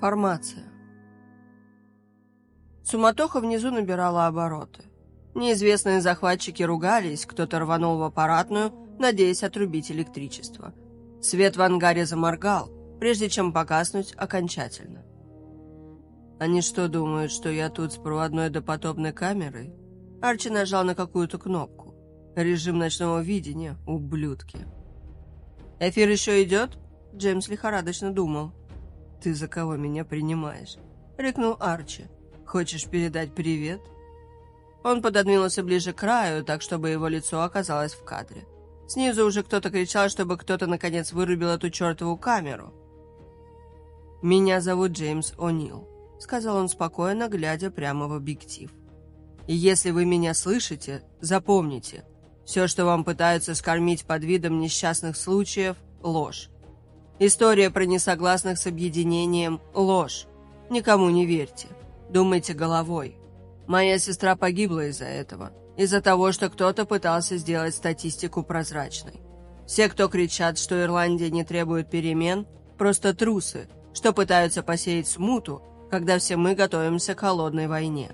Формация. Суматоха внизу набирала обороты. Неизвестные захватчики ругались, кто-то рванул в аппаратную, надеясь отрубить электричество. Свет в ангаре заморгал, прежде чем погаснуть окончательно. «Они что, думают, что я тут с проводной допотопной камерой?» Арчи нажал на какую-то кнопку. «Режим ночного видения, ублюдки». «Эфир еще идет?» Джеймс лихорадочно думал. «Ты за кого меня принимаешь?» — рыкнул Арчи. «Хочешь передать привет?» Он пододвинулся ближе к краю, так чтобы его лицо оказалось в кадре. Снизу уже кто-то кричал, чтобы кто-то наконец вырубил эту чертову камеру. «Меня зовут Джеймс О'Нил», — сказал он спокойно, глядя прямо в объектив. «И если вы меня слышите, запомните, все, что вам пытаются скормить под видом несчастных случаев — ложь. История про несогласных с объединением – ложь. Никому не верьте. Думайте головой. Моя сестра погибла из-за этого. Из-за того, что кто-то пытался сделать статистику прозрачной. Все, кто кричат, что Ирландия не требует перемен, просто трусы, что пытаются посеять смуту, когда все мы готовимся к холодной войне.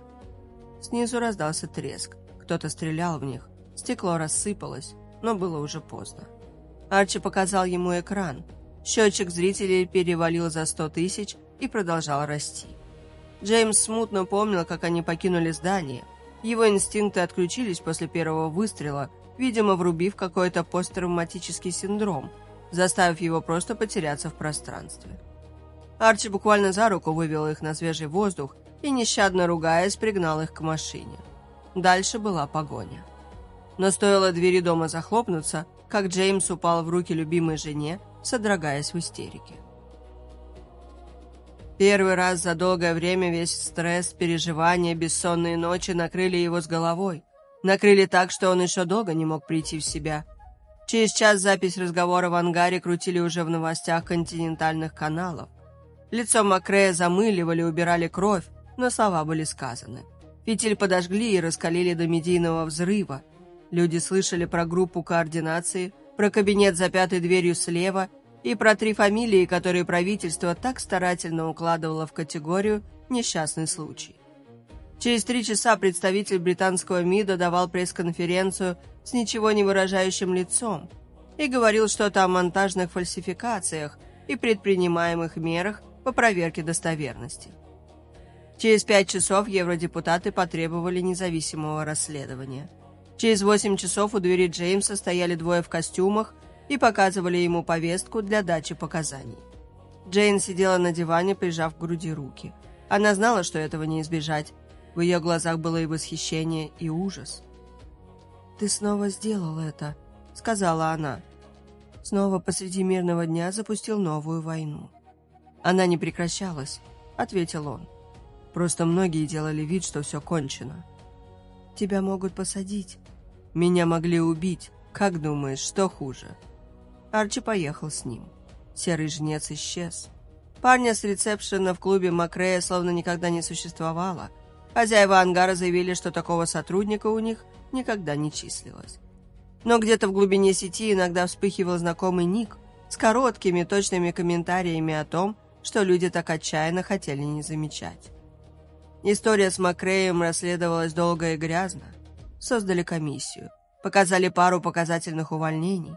Снизу раздался треск. Кто-то стрелял в них. Стекло рассыпалось, но было уже поздно. Арчи показал ему экран – Счетчик зрителей перевалил за сто тысяч и продолжал расти. Джеймс смутно помнил, как они покинули здание. Его инстинкты отключились после первого выстрела, видимо, врубив какой-то посттравматический синдром, заставив его просто потеряться в пространстве. Арчи буквально за руку вывел их на свежий воздух и, нещадно ругаясь, пригнал их к машине. Дальше была погоня. Но стоило двери дома захлопнуться, как Джеймс упал в руки любимой жене содрогаясь в истерике. Первый раз за долгое время весь стресс, переживания, бессонные ночи накрыли его с головой. Накрыли так, что он еще долго не мог прийти в себя. Через час запись разговора в ангаре крутили уже в новостях континентальных каналов. Лицо Макрея замыливали, убирали кровь, но слова были сказаны. Фитиль подожгли и раскалили до медийного взрыва. Люди слышали про группу координации – про кабинет за пятой дверью слева и про три фамилии, которые правительство так старательно укладывало в категорию «несчастный случай». Через три часа представитель британского МИДа давал пресс-конференцию с ничего не выражающим лицом и говорил что-то о монтажных фальсификациях и предпринимаемых мерах по проверке достоверности. Через пять часов евродепутаты потребовали независимого расследования – Через восемь часов у двери Джеймса стояли двое в костюмах и показывали ему повестку для дачи показаний. Джейн сидела на диване, прижав к груди руки. Она знала, что этого не избежать. В ее глазах было и восхищение, и ужас. «Ты снова сделал это», — сказала она. Снова посреди мирного дня запустил новую войну. «Она не прекращалась», — ответил он. «Просто многие делали вид, что все кончено». «Тебя могут посадить», меня могли убить. Как думаешь, что хуже?» Арчи поехал с ним. Серый жнец исчез. Парня с ресепшена в клубе Макрея словно никогда не существовало. Хозяева ангара заявили, что такого сотрудника у них никогда не числилось. Но где-то в глубине сети иногда вспыхивал знакомый ник с короткими, точными комментариями о том, что люди так отчаянно хотели не замечать. История с Макреем расследовалась долго и грязно создали комиссию. Показали пару показательных увольнений.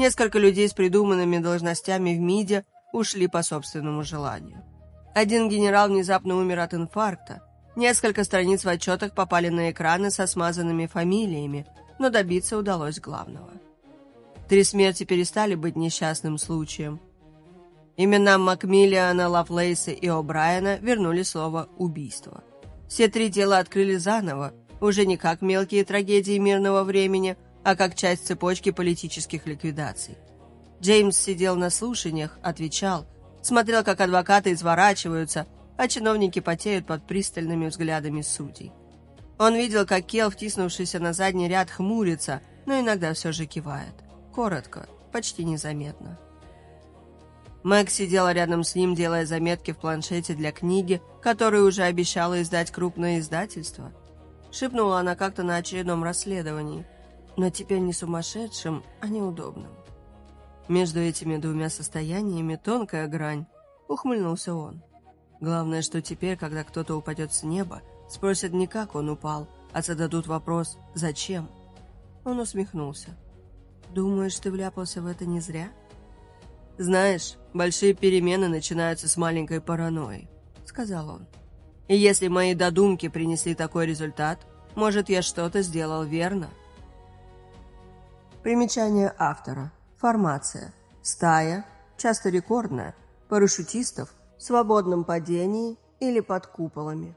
Несколько людей с придуманными должностями в МИДе ушли по собственному желанию. Один генерал внезапно умер от инфаркта. Несколько страниц в отчетах попали на экраны со смазанными фамилиями, но добиться удалось главного. Три смерти перестали быть несчастным случаем. Имена Макмиллиана, Лавлейса и О'Брайена вернули слово «убийство». Все три дела открыли заново, уже не как мелкие трагедии мирного времени, а как часть цепочки политических ликвидаций. Джеймс сидел на слушаниях, отвечал, смотрел, как адвокаты изворачиваются, а чиновники потеют под пристальными взглядами судей. Он видел, как Кел, втиснувшийся на задний ряд, хмурится, но иногда все же кивает. Коротко, почти незаметно. Мэг сидела рядом с ним, делая заметки в планшете для книги, которую уже обещала издать крупное издательство. Шепнула она как-то на очередном расследовании. Но теперь не сумасшедшим, а неудобным. Между этими двумя состояниями тонкая грань, ухмыльнулся он. Главное, что теперь, когда кто-то упадет с неба, спросят не как он упал, а зададут вопрос «Зачем?». Он усмехнулся. «Думаешь, ты вляпался в это не зря?» «Знаешь, большие перемены начинаются с маленькой паранойи», — сказал он. «И если мои додумки принесли такой результат, может, я что-то сделал верно?» Примечание автора. Формация. Стая, часто рекордная, парашютистов в свободном падении или под куполами.